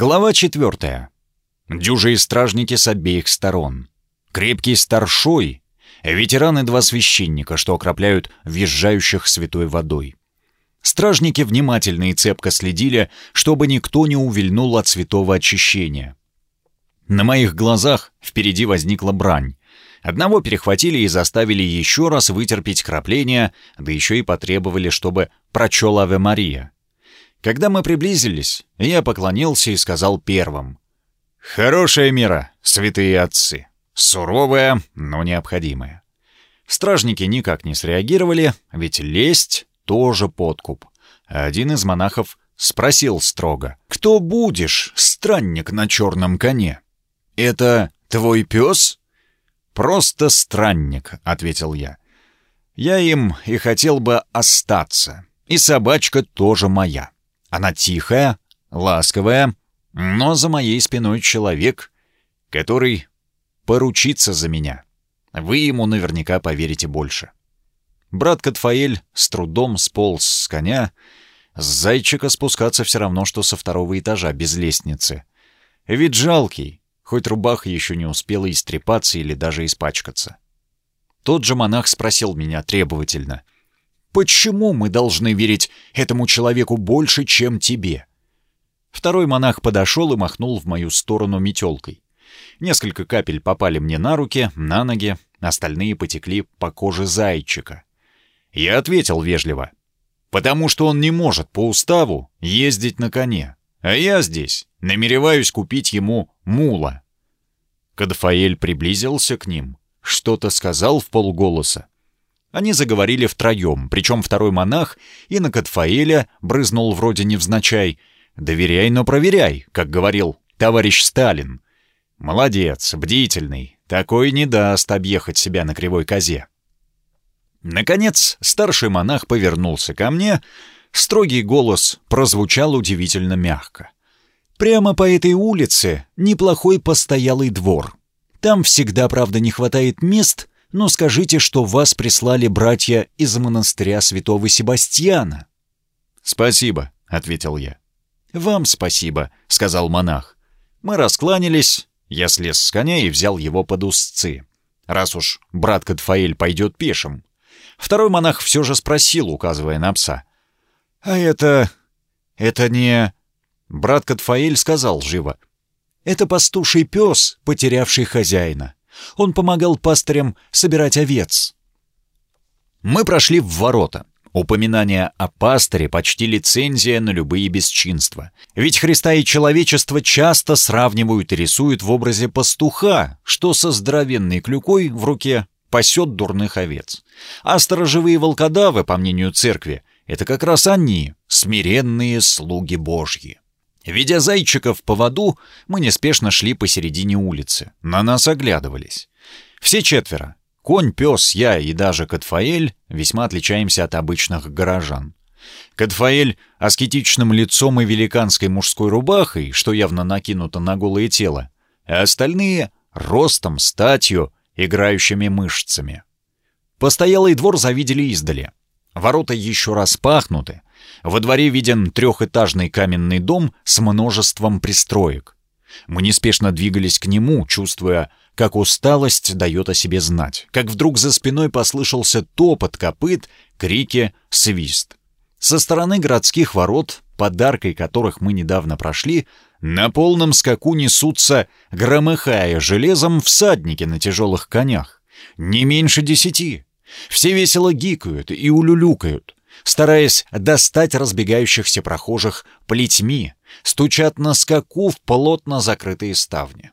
Глава четвертая. Дюжие стражники с обеих сторон. Крепкий старшой. Ветераны два священника, что окропляют въезжающих святой водой. Стражники внимательно и цепко следили, чтобы никто не увильнул от святого очищения. На моих глазах впереди возникла брань. Одного перехватили и заставили еще раз вытерпеть крапление, да еще и потребовали, чтобы прочел Аве Мария. Когда мы приблизились, я поклонился и сказал первым. «Хорошая мера, святые отцы. Суровая, но необходимая». Стражники никак не среагировали, ведь лесть — тоже подкуп. Один из монахов спросил строго. «Кто будешь, странник на черном коне?» «Это твой пес?» «Просто странник», — ответил я. «Я им и хотел бы остаться. И собачка тоже моя». Она тихая, ласковая, но за моей спиной человек, который поручится за меня. Вы ему наверняка поверите больше. Брат Катфаэль с трудом сполз с коня. С зайчика спускаться все равно, что со второго этажа, без лестницы. Ведь жалкий, хоть рубаха еще не успела истрепаться или даже испачкаться. Тот же монах спросил меня требовательно — Почему мы должны верить этому человеку больше, чем тебе?» Второй монах подошел и махнул в мою сторону метелкой. Несколько капель попали мне на руки, на ноги, остальные потекли по коже зайчика. Я ответил вежливо. «Потому что он не может по уставу ездить на коне, а я здесь намереваюсь купить ему мула». Кадфаэль приблизился к ним, что-то сказал в полголоса, они заговорили втроем, причем второй монах и на Катфаэля брызнул вроде невзначай. «Доверяй, но проверяй», как говорил товарищ Сталин. «Молодец, бдительный, такой не даст объехать себя на кривой козе». Наконец, старший монах повернулся ко мне, строгий голос прозвучал удивительно мягко. «Прямо по этой улице неплохой постоялый двор. Там всегда, правда, не хватает мест, но скажите, что вас прислали братья из монастыря святого Себастьяна». «Спасибо», — ответил я. «Вам спасибо», — сказал монах. Мы раскланялись, я слез с коня и взял его под узцы. Раз уж брат Катфаэль пойдет пешим. Второй монах все же спросил, указывая на пса. «А это... это не...» Брат Катфаэль сказал живо. «Это пастуший пес, потерявший хозяина. Он помогал пастырям собирать овец. Мы прошли в ворота. Упоминание о пастыре почти лицензия на любые бесчинства. Ведь Христа и человечество часто сравнивают и рисуют в образе пастуха, что со здоровенной клюкой в руке пасет дурных овец. А сторожевые волкодавы, по мнению церкви, это как раз они, смиренные слуги Божьи. Ведя зайчиков по воду, мы неспешно шли посередине улицы. На нас оглядывались. Все четверо. Конь, пес, я и даже Катфаэль весьма отличаемся от обычных горожан. Катфаэль аскетичным лицом и великанской мужской рубахой, что явно накинуто на голое тело, а остальные — ростом, статью, играющими мышцами. Постоялый двор завидели издали. Ворота еще распахнуты, во дворе виден трехэтажный каменный дом с множеством пристроек. Мы неспешно двигались к нему, чувствуя, как усталость дает о себе знать, как вдруг за спиной послышался топот копыт, крики, свист. Со стороны городских ворот, подаркой которых мы недавно прошли, на полном скаку несутся, громыхая железом, всадники на тяжелых конях. Не меньше десяти. Все весело гикают и улюлюкают стараясь достать разбегающихся прохожих плетьми, стучат на скаку в плотно закрытые ставни.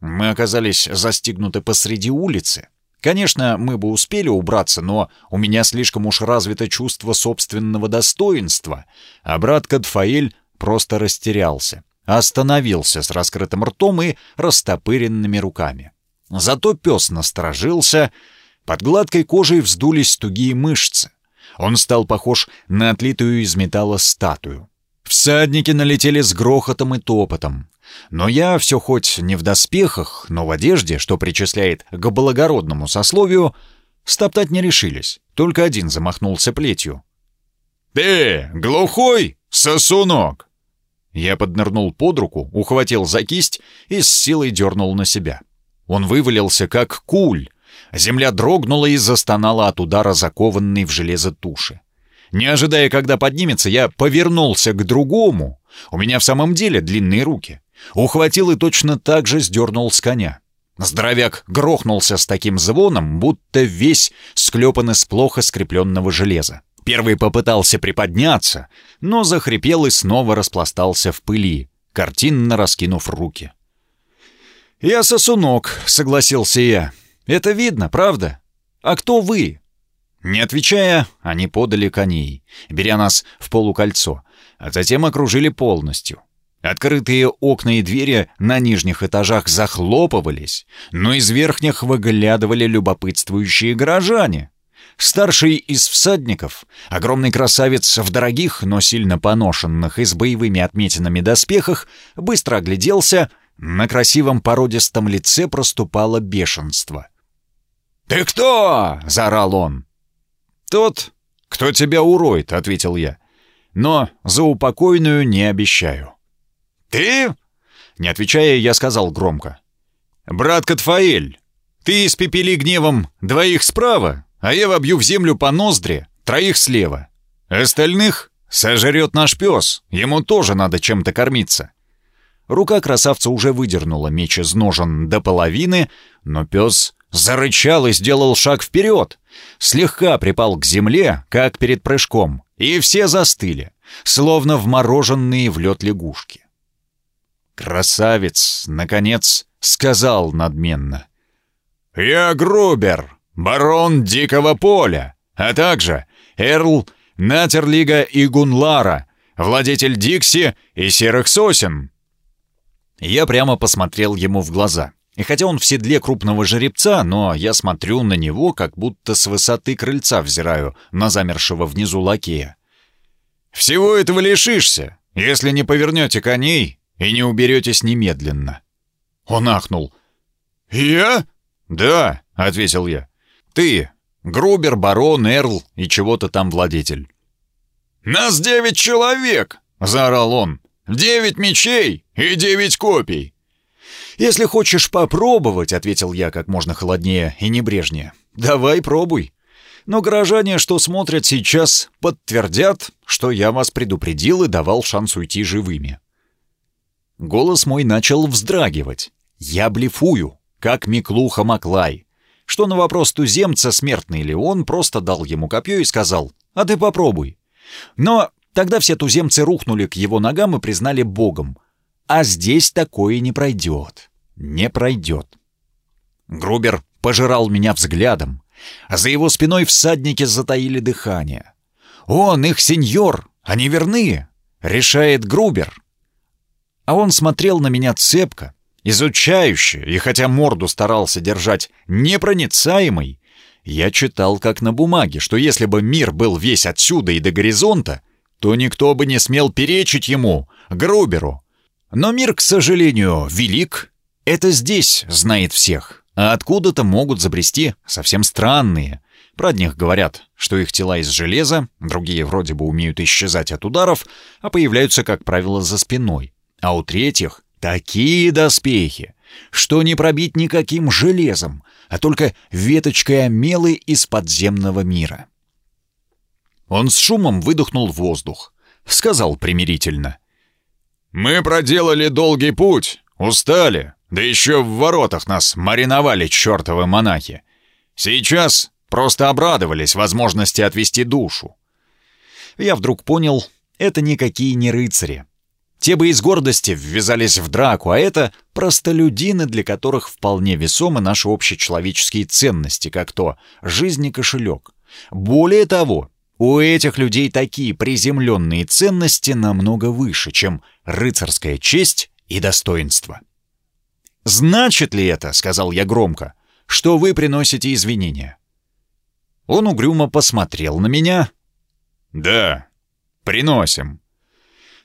Мы оказались застигнуты посреди улицы. Конечно, мы бы успели убраться, но у меня слишком уж развито чувство собственного достоинства, а брат Кадфаэль просто растерялся, остановился с раскрытым ртом и растопыренными руками. Зато пес насторожился, под гладкой кожей вздулись тугие мышцы. Он стал похож на отлитую из металла статую. Всадники налетели с грохотом и топотом. Но я все хоть не в доспехах, но в одежде, что причисляет к благородному сословию, стоптать не решились. Только один замахнулся плетью. «Ты, глухой, сосунок!» Я поднырнул под руку, ухватил за кисть и с силой дернул на себя. Он вывалился, как куль. Земля дрогнула и застонала от удара закованной в железо туши. Не ожидая, когда поднимется, я повернулся к другому. У меня в самом деле длинные руки. Ухватил и точно так же сдернул с коня. Здоровяк грохнулся с таким звоном, будто весь склепан из плохо скрепленного железа. Первый попытался приподняться, но захрипел и снова распластался в пыли, картинно раскинув руки. «Я сосунок», — согласился я. «Это видно, правда? А кто вы?» Не отвечая, они подали коней, беря нас в полукольцо, а затем окружили полностью. Открытые окна и двери на нижних этажах захлопывались, но из верхних выглядывали любопытствующие горожане. Старший из всадников, огромный красавец в дорогих, но сильно поношенных и с боевыми отметинами доспехах, быстро огляделся, на красивом породистом лице проступало бешенство. «Ты кто?» — заорал он. «Тот, кто тебя уроет», — ответил я. «Но за упокойную не обещаю». «Ты?» Не отвечая, я сказал громко. «Брат Катфаэль, ты испепели гневом двоих справа, а я вобью в землю по ноздре троих слева. Остальных сожрет наш пес, ему тоже надо чем-то кормиться». Рука красавца уже выдернула меч из ножен до половины, но пес зарычал и сделал шаг вперед. Слегка припал к земле, как перед прыжком, и все застыли, словно вмороженные в лед лягушки. Красавец, наконец, сказал надменно. «Я Грубер, барон Дикого Поля, а также Эрл Натерлига и Гунлара, владетель Дикси и Серых Сосен». Я прямо посмотрел ему в глаза. И хотя он в седле крупного жеребца, но я смотрю на него, как будто с высоты крыльца взираю на замершего внизу лакея. «Всего этого лишишься, если не повернете коней и не уберетесь немедленно». Он ахнул. «Я?» «Да», — ответил я. «Ты, Грубер, барон, Эрл и чего-то там владетель». «Нас девять человек!» — заорал он. «Девять мечей и девять копий!» «Если хочешь попробовать», — ответил я как можно холоднее и небрежнее, — «давай пробуй. Но горожане, что смотрят сейчас, подтвердят, что я вас предупредил и давал шанс уйти живыми». Голос мой начал вздрагивать. Я блефую, как Миклуха Маклай. Что на вопрос туземца, смертный ли он, просто дал ему копье и сказал «А ты попробуй». Но тогда все туземцы рухнули к его ногам и признали богом. А здесь такое не пройдет. Не пройдет. Грубер пожирал меня взглядом, а за его спиной всадники затаили дыхание. «Он, их сеньор, они верны!» — решает Грубер а он смотрел на меня цепко, изучающе, и хотя морду старался держать непроницаемой, я читал как на бумаге, что если бы мир был весь отсюда и до горизонта, то никто бы не смел перечить ему, Груберу. Но мир, к сожалению, велик. Это здесь знает всех. А откуда-то могут забрести совсем странные. Про одних говорят, что их тела из железа, другие вроде бы умеют исчезать от ударов, а появляются, как правило, за спиной. А у третьих такие доспехи, что не пробить никаким железом, а только веточкой омелы из подземного мира. Он с шумом выдохнул воздух, сказал примирительно. «Мы проделали долгий путь, устали, да еще в воротах нас мариновали чертовы монахи. Сейчас просто обрадовались возможности отвести душу». Я вдруг понял, это никакие не рыцари, те бы из гордости ввязались в драку, а это простолюдины, для которых вполне весомы наши общечеловеческие ценности, как то жизнь и кошелек. Более того, у этих людей такие приземленные ценности намного выше, чем рыцарская честь и достоинство. «Значит ли это, — сказал я громко, — что вы приносите извинения?» Он угрюмо посмотрел на меня. «Да, приносим»,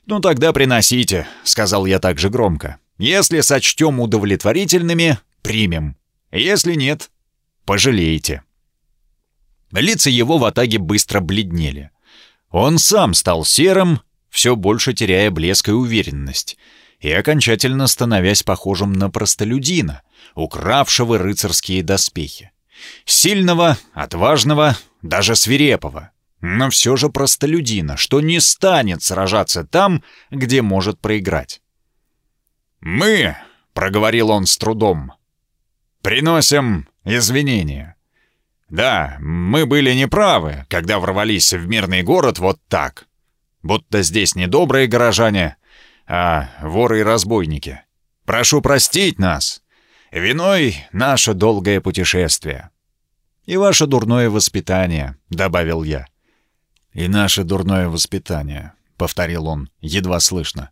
«Ну тогда приносите», — сказал я также громко. «Если сочтем удовлетворительными, примем. Если нет, пожалеете». Лица его в атаге быстро бледнели. Он сам стал серым, все больше теряя блеск и уверенность, и окончательно становясь похожим на простолюдина, укравшего рыцарские доспехи. Сильного, отважного, даже свирепого, но все же простолюдина, что не станет сражаться там, где может проиграть. «Мы», — проговорил он с трудом, — «приносим извинения. Да, мы были неправы, когда ворвались в мирный город вот так. Будто здесь не добрые горожане, а воры и разбойники. Прошу простить нас. Виной наше долгое путешествие. И ваше дурное воспитание, добавил я. И наше дурное воспитание, повторил он, едва слышно.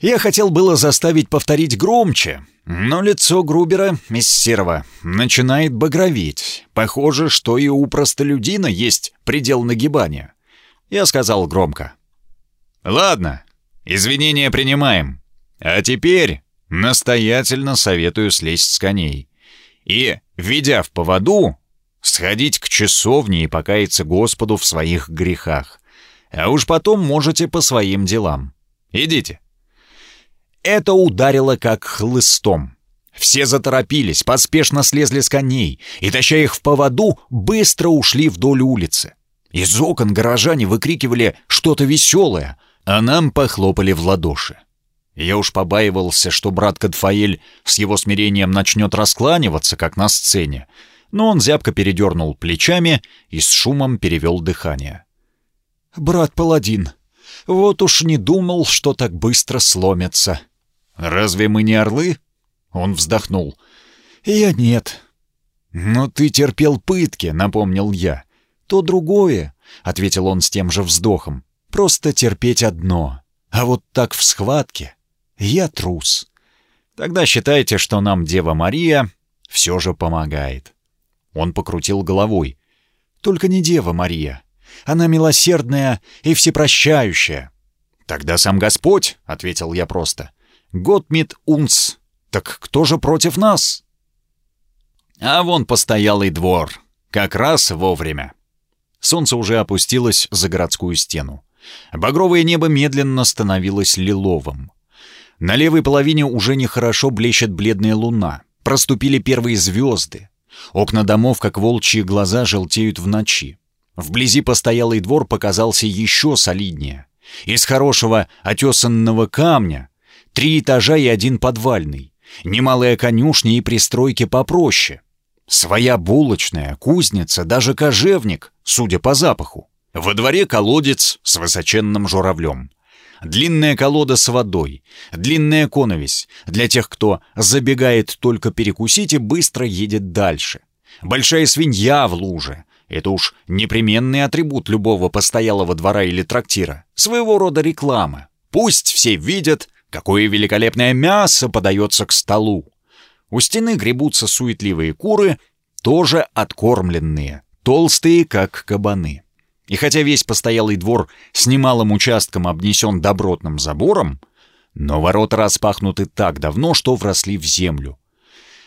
Я хотел было заставить повторить громче, но лицо Грубера из серого начинает багроветь. Похоже, что и у простолюдина есть предел нагибания. Я сказал громко. «Ладно, извинения принимаем. А теперь настоятельно советую слезть с коней. И, ведя в поводу, сходить к часовне и покаяться Господу в своих грехах. А уж потом можете по своим делам. Идите». Это ударило как хлыстом. Все заторопились, поспешно слезли с коней и, таща их в поводу, быстро ушли вдоль улицы. Из окон горожане выкрикивали что-то веселое, а нам похлопали в ладоши. Я уж побаивался, что брат Кадфаэль с его смирением начнет раскланиваться, как на сцене, но он зябко передернул плечами и с шумом перевел дыхание. «Брат Паладин, вот уж не думал, что так быстро сломятся», «Разве мы не орлы?» Он вздохнул. «Я нет». «Но ты терпел пытки», — напомнил я. «То другое», — ответил он с тем же вздохом. «Просто терпеть одно. А вот так в схватке я трус. Тогда считайте, что нам Дева Мария все же помогает». Он покрутил головой. «Только не Дева Мария. Она милосердная и всепрощающая». «Тогда сам Господь», — ответил я просто. Готмит унц. Так кто же против нас? А вон постоялый двор. Как раз вовремя. Солнце уже опустилось за городскую стену. Багровое небо медленно становилось лиловым. На левой половине уже нехорошо блещет бледная луна. Проступили первые звезды. Окна домов, как волчьи глаза, желтеют в ночи. Вблизи постоялый двор показался еще солиднее. Из хорошего отесанного камня Три этажа и один подвальный. Немалая конюшня и пристройки попроще. Своя булочная, кузница, даже кожевник, судя по запаху. Во дворе колодец с высоченным журавлем. Длинная колода с водой, длинная коновесь для тех, кто забегает только перекусить и быстро едет дальше. Большая свинья в луже. Это уж непременный атрибут любого постоялого двора или трактира. Своего рода реклама. Пусть все видят, Какое великолепное мясо подается к столу! У стены гребутся суетливые куры, тоже откормленные, толстые, как кабаны. И хотя весь постоялый двор с немалым участком обнесен добротным забором, но ворота распахнуты так давно, что вросли в землю.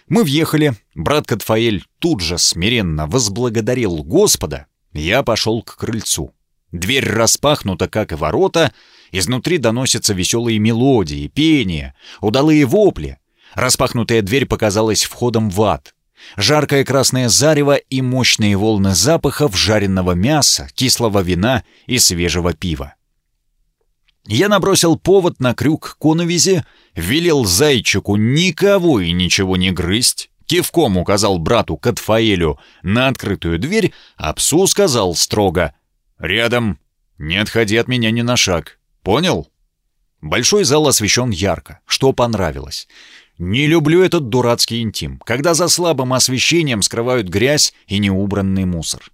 Мы въехали, брат Катфаэль тут же смиренно возблагодарил Господа, я пошел к крыльцу. Дверь распахнута, как и ворота, Изнутри доносятся веселые мелодии, пение, удалые вопли. Распахнутая дверь показалась входом в ад. Жаркое красное зарево и мощные волны запахов жареного мяса, кислого вина и свежего пива. Я набросил повод на крюк коновизи, велел зайчику никого и ничего не грызть, кивком указал брату Катфаэлю на открытую дверь, а псу сказал строго «Рядом, не отходи от меня ни на шаг, Понял? Большой зал освещен ярко, что понравилось. Не люблю этот дурацкий интим, когда за слабым освещением скрывают грязь и неубранный мусор.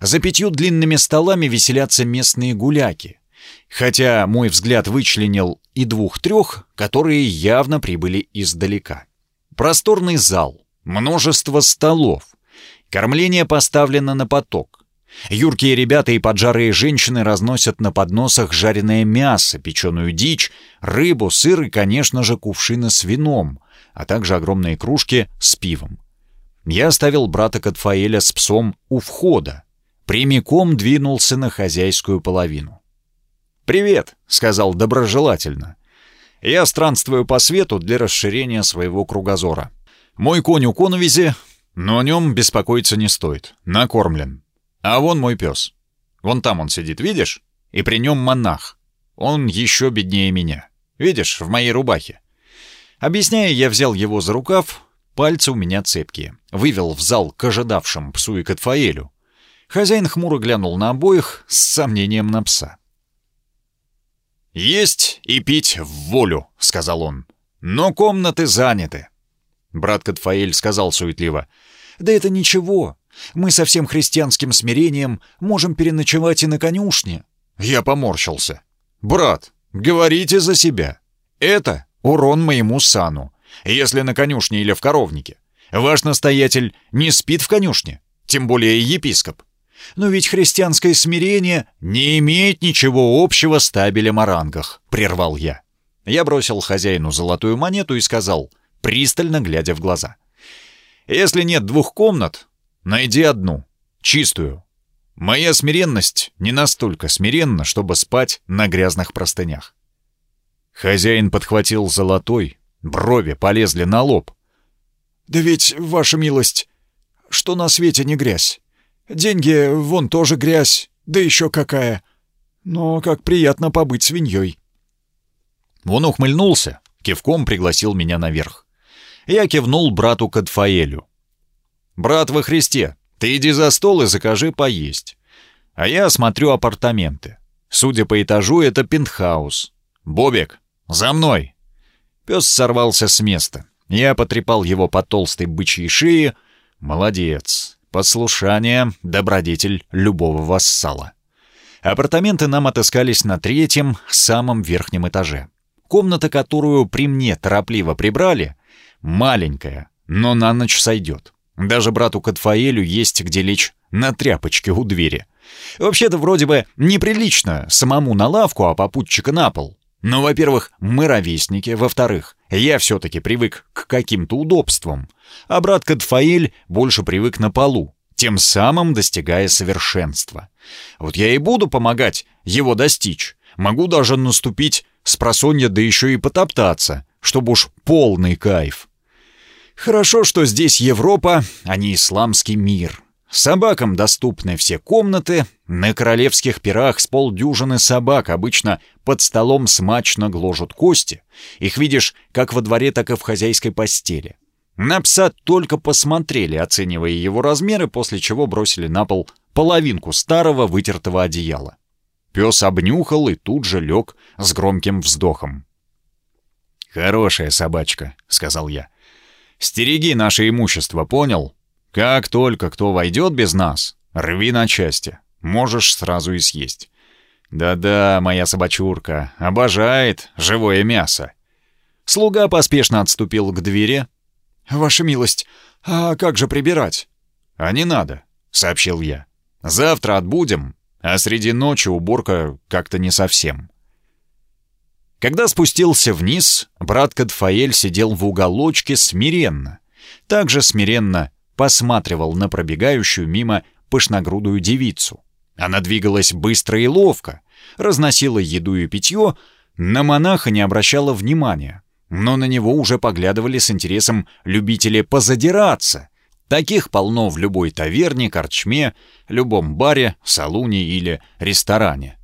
За пятью длинными столами веселятся местные гуляки. Хотя мой взгляд вычленил и двух-трех, которые явно прибыли издалека. Просторный зал, множество столов. Кормление поставлено на поток. Юркие ребята и поджарые женщины разносят на подносах жареное мясо, печеную дичь, рыбу, сыр и, конечно же, кувшины с вином, а также огромные кружки с пивом. Я оставил брата Катфаэля с псом у входа, прямиком двинулся на хозяйскую половину. «Привет», — сказал доброжелательно. «Я странствую по свету для расширения своего кругозора. Мой конь у коновизи, но о нем беспокоиться не стоит. Накормлен. А вон мой пес. Вон там он сидит, видишь? И при нем монах. Он еще беднее меня. Видишь, в моей рубахе. Объясняя, я взял его за рукав, пальцы у меня цепкие. Вывел в зал к ожидавшим псу и Катфаэлю. Хозяин хмуро глянул на обоих с сомнением на пса. «Есть и пить в волю», — сказал он. «Но комнаты заняты». Брат Катфаэль сказал суетливо. «Да это ничего. Мы со всем христианским смирением можем переночевать и на конюшне». Я поморщился. «Брат, говорите за себя. Это урон моему сану, если на конюшне или в коровнике. Ваш настоятель не спит в конюшне, тем более епископ. Но ведь христианское смирение не имеет ничего общего с табелем о рангах», — прервал я. Я бросил хозяину золотую монету и сказал, пристально глядя в глаза. «Если нет двух комнат, найди одну, чистую. Моя смиренность не настолько смиренна, чтобы спать на грязных простынях». Хозяин подхватил золотой, брови полезли на лоб. «Да ведь, ваша милость, что на свете не грязь. Деньги вон тоже грязь, да еще какая. Но как приятно побыть свиньей. Он ухмыльнулся, кивком пригласил меня наверх. Я кивнул брату Кадфаэлю. «Брат во Христе, ты иди за стол и закажи поесть. А я осмотрю апартаменты. Судя по этажу, это пентхаус. Бобик, за мной!» Пес сорвался с места. Я потрепал его по толстой бычьей шее. «Молодец. Послушание — добродетель любого вассала. Апартаменты нам отыскались на третьем, самом верхнем этаже. Комната, которую при мне торопливо прибрали, маленькая, но на ночь сойдет. Даже брату Катфаэлю есть где лечь на тряпочке у двери. Вообще-то вроде бы неприлично самому на лавку, а попутчика на пол. Но, во-первых, мы ровесники, во-вторых, я все-таки привык к каким-то удобствам, а брат Кадфаэль больше привык на полу, тем самым достигая совершенства. Вот я и буду помогать его достичь. Могу даже наступить с просонья, да еще и потоптаться, чтобы уж полный кайф. Хорошо, что здесь Европа, а не исламский мир. Собакам доступны все комнаты, на королевских пирах с полдюжины собак обычно под столом смачно гложут кости. Их видишь как во дворе, так и в хозяйской постели. На пса только посмотрели, оценивая его размеры, после чего бросили на пол половинку старого вытертого одеяла. Пес обнюхал и тут же лег с громким вздохом. «Хорошая собачка», — сказал я. «Стереги наше имущество, понял? Как только кто войдет без нас, рви на части. Можешь сразу и съесть. Да-да, моя собачурка, обожает живое мясо. Слуга поспешно отступил к двери. «Ваша милость, а как же прибирать?» «А не надо», — сообщил я. «Завтра отбудем, а среди ночи уборка как-то не совсем». Когда спустился вниз, брат Кадфаэль сидел в уголочке смиренно. Так же смиренно посматривал на пробегающую мимо пышногрудую девицу. Она двигалась быстро и ловко, разносила еду и питье, на монаха не обращала внимания, но на него уже поглядывали с интересом любители позадираться. Таких полно в любой таверне, корчме, любом баре, салуне или ресторане.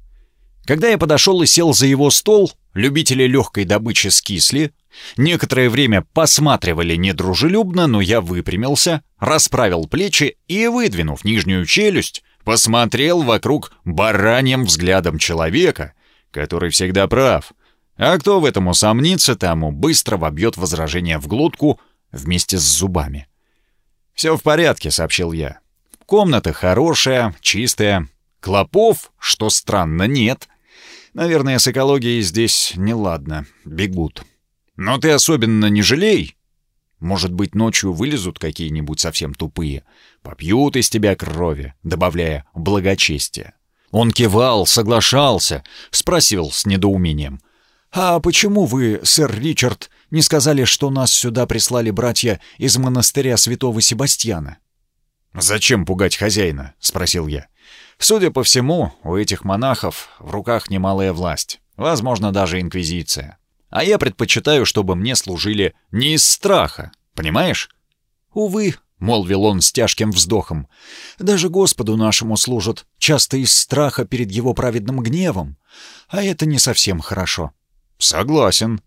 Когда я подошел и сел за его стол, любители легкой добычи скисли, Некоторое время посматривали недружелюбно, но я выпрямился, расправил плечи и, выдвинув нижнюю челюсть, посмотрел вокруг бараньим взглядом человека, который всегда прав. А кто в этом усомнится, тому быстро вобьет возражение в глотку вместе с зубами. «Все в порядке», — сообщил я. «Комната хорошая, чистая. Клопов, что странно, нет. Наверное, с экологией здесь неладно. Бегут». Но ты особенно не жалей. Может быть, ночью вылезут какие-нибудь совсем тупые, попьют из тебя крови, добавляя благочестие. Он кивал, соглашался, спросил с недоумением. «А почему вы, сэр Ричард, не сказали, что нас сюда прислали братья из монастыря святого Себастьяна?» «Зачем пугать хозяина?» — спросил я. Судя по всему, у этих монахов в руках немалая власть, возможно, даже инквизиция. А я предпочитаю, чтобы мне служили не из страха, понимаешь? Увы, — молвил он с тяжким вздохом, — даже Господу нашему служат часто из страха перед его праведным гневом, а это не совсем хорошо. Согласен.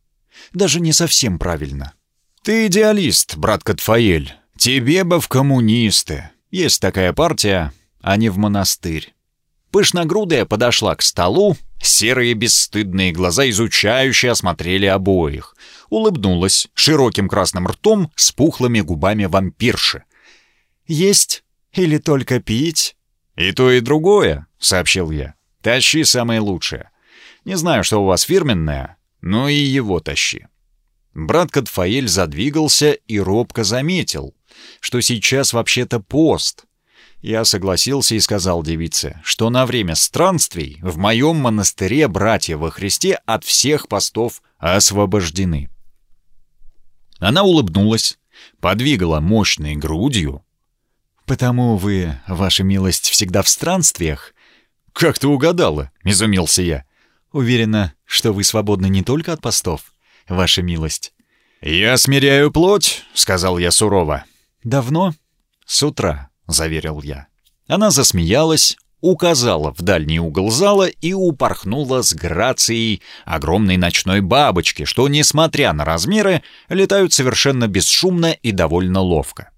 Даже не совсем правильно. Ты идеалист, брат Катфаэль. Тебе бы в коммунисты. Есть такая партия, а не в монастырь. Пышногрудая подошла к столу, серые бесстыдные глаза изучающе осмотрели обоих. Улыбнулась широким красным ртом с пухлыми губами вампирши. «Есть или только пить?» «И то, и другое», — сообщил я. «Тащи самое лучшее. Не знаю, что у вас фирменное, но и его тащи». Брат Катфаэль задвигался и робко заметил, что сейчас вообще-то пост — я согласился и сказал девице, что на время странствий в моем монастыре братья во Христе от всех постов освобождены. Она улыбнулась, подвигала мощной грудью. «Потому вы, ваша милость, всегда в странствиях?» «Как ты угадала?» — изумился я. «Уверена, что вы свободны не только от постов, ваша милость». «Я смиряю плоть», — сказал я сурово. «Давно?» «С утра», — заверил я. Она засмеялась, указала в дальний угол зала и упорхнула с грацией огромной ночной бабочки, что, несмотря на размеры, летают совершенно бесшумно и довольно ловко.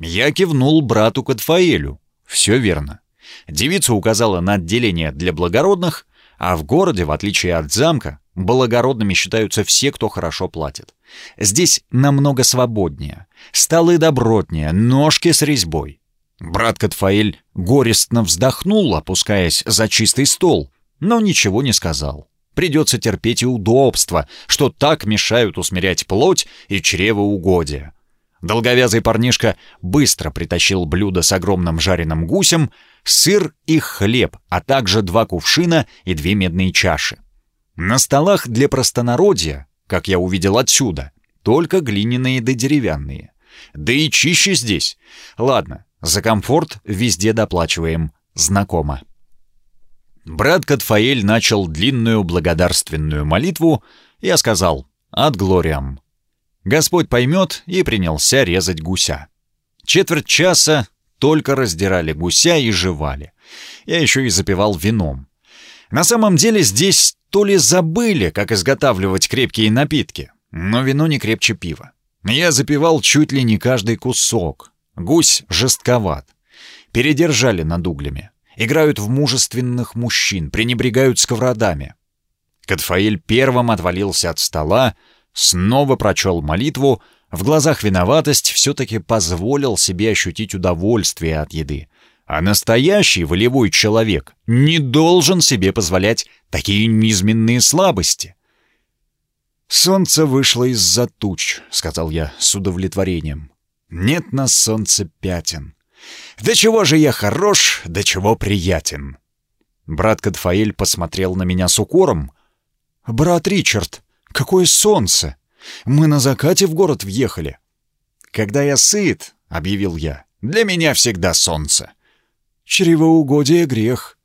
Я кивнул брату Катфаэлю. Все верно. Девица указала на отделение для благородных, а в городе, в отличие от замка, благородными считаются все, кто хорошо платит. Здесь намного свободнее, столы добротнее, ножки с резьбой. Брат Катфаэль горестно вздохнул, опускаясь за чистый стол, но ничего не сказал. Придется терпеть и удобства, что так мешают усмирять плоть и чревоугодие. Долговязый парнишка быстро притащил блюдо с огромным жареным гусем, сыр и хлеб, а также два кувшина и две медные чаши. На столах для простонародья, как я увидел отсюда, только глиняные да деревянные. Да и чище здесь. Ладно, за комфорт везде доплачиваем. Знакомо. Брат Катфаэль начал длинную благодарственную молитву. Я сказал «От Глориам». Господь поймет и принялся резать гуся. Четверть часа только раздирали гуся и жевали. Я еще и запивал вином. На самом деле здесь то ли забыли, как изготавливать крепкие напитки, но вино не крепче пива. Я запивал чуть ли не каждый кусок, Гусь жестковат. Передержали над углями. Играют в мужественных мужчин, пренебрегают сковородами. Катфаэль первым отвалился от стола, снова прочел молитву, в глазах виноватость все-таки позволил себе ощутить удовольствие от еды. А настоящий волевой человек не должен себе позволять такие низменные слабости. «Солнце вышло из-за туч», — сказал я с удовлетворением. Нет на солнце пятен. Да чего же я хорош, да чего приятен. Брат Кадфаэль посмотрел на меня с укором. «Брат Ричард, какое солнце! Мы на закате в город въехали». «Когда я сыт», — объявил я, — «для меня всегда солнце». «Чревоугодие — грех».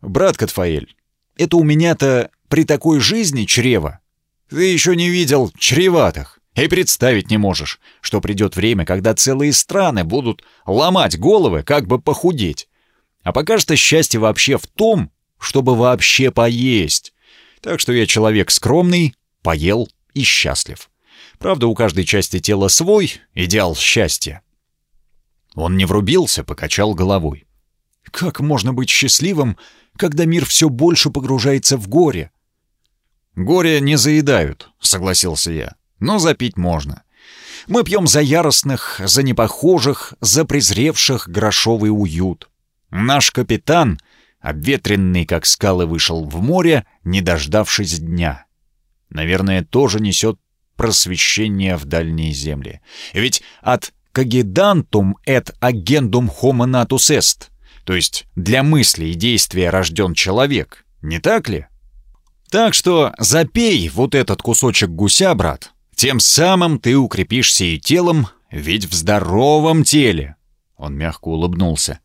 «Брат Катфаэль, это у меня-то при такой жизни чрево. Ты еще не видел чреватых. И представить не можешь, что придет время, когда целые страны будут ломать головы, как бы похудеть. А пока что счастье вообще в том, чтобы вообще поесть. Так что я человек скромный, поел и счастлив. Правда, у каждой части тела свой идеал счастья. Он не врубился, покачал головой. Как можно быть счастливым, когда мир все больше погружается в горе? «Горе не заедают», — согласился я но запить можно. Мы пьем за яростных, за непохожих, за презревших грошовый уют. Наш капитан, обветренный как скалы, вышел в море, не дождавшись дня. Наверное, тоже несет просвещение в дальние земли. Ведь от «cogitantум et agendum homo natus est», то есть для мысли и действия рожден человек, не так ли? Так что запей вот этот кусочек гуся, брат, тем самым ты укрепишься и телом, ведь в здоровом теле. Он мягко улыбнулся.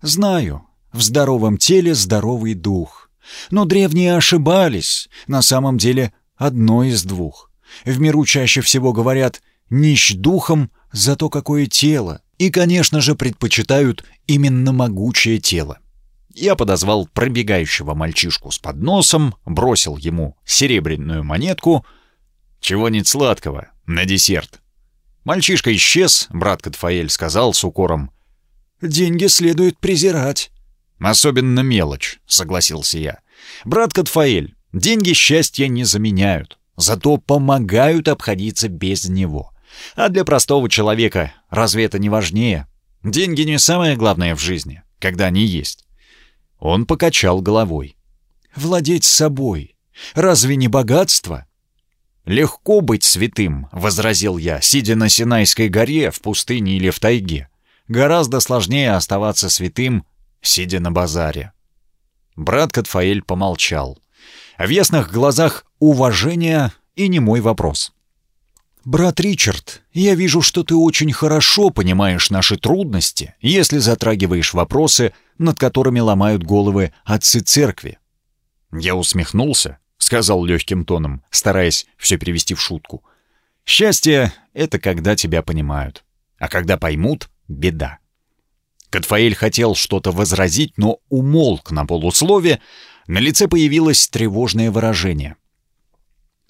Знаю, в здоровом теле здоровый дух. Но древние ошибались, на самом деле одно из двух. В миру чаще всего говорят «нищ духом, зато какое тело», и, конечно же, предпочитают именно могучее тело. Я подозвал пробегающего мальчишку с подносом, бросил ему серебряную монетку. Чего-нибудь сладкого, на десерт. Мальчишка исчез, брат Катфаэль сказал с укором. «Деньги следует презирать». «Особенно мелочь», — согласился я. «Брат Катфаэль, деньги счастья не заменяют, зато помогают обходиться без него. А для простого человека разве это не важнее? Деньги не самое главное в жизни, когда они есть. Он покачал головой. «Владеть собой. Разве не богатство?» «Легко быть святым», — возразил я, сидя на Синайской горе, в пустыне или в тайге. «Гораздо сложнее оставаться святым, сидя на базаре». Брат Катфаэль помолчал. В ясных глазах уважение и не мой вопрос. «Брат Ричард, я вижу, что ты очень хорошо понимаешь наши трудности, если затрагиваешь вопросы, над которыми ломают головы отцы церкви». Я усмехнулся, сказал легким тоном, стараясь все перевести в шутку. «Счастье — это когда тебя понимают, а когда поймут — беда». Катфаэль хотел что-то возразить, но умолк на полуслове, на лице появилось тревожное выражение.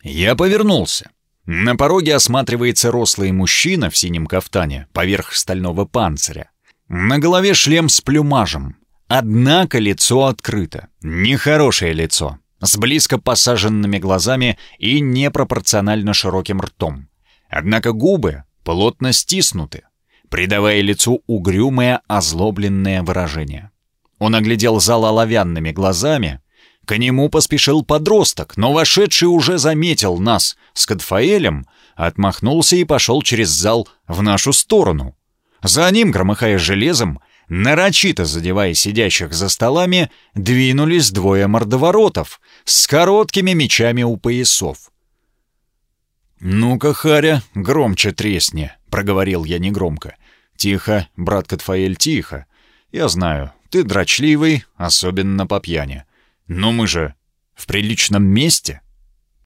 Я повернулся. На пороге осматривается рослый мужчина в синем кафтане, поверх стального панциря. На голове шлем с плюмажем. Однако лицо открыто. Нехорошее лицо. С близко посаженными глазами и непропорционально широким ртом. Однако губы плотно стиснуты, придавая лицу угрюмое, озлобленное выражение. Он оглядел зал оловянными глазами, к нему поспешил подросток, но вошедший уже заметил нас с Кадфаэлем, отмахнулся и пошел через зал в нашу сторону. За ним, громыхая железом, нарочито задевая сидящих за столами, двинулись двое мордоворотов с короткими мечами у поясов. «Ну-ка, Харя, громче тресни», — проговорил я негромко. «Тихо, брат Катфаэль, тихо. Я знаю, ты дрочливый, особенно по пьяни. Но мы же в приличном месте.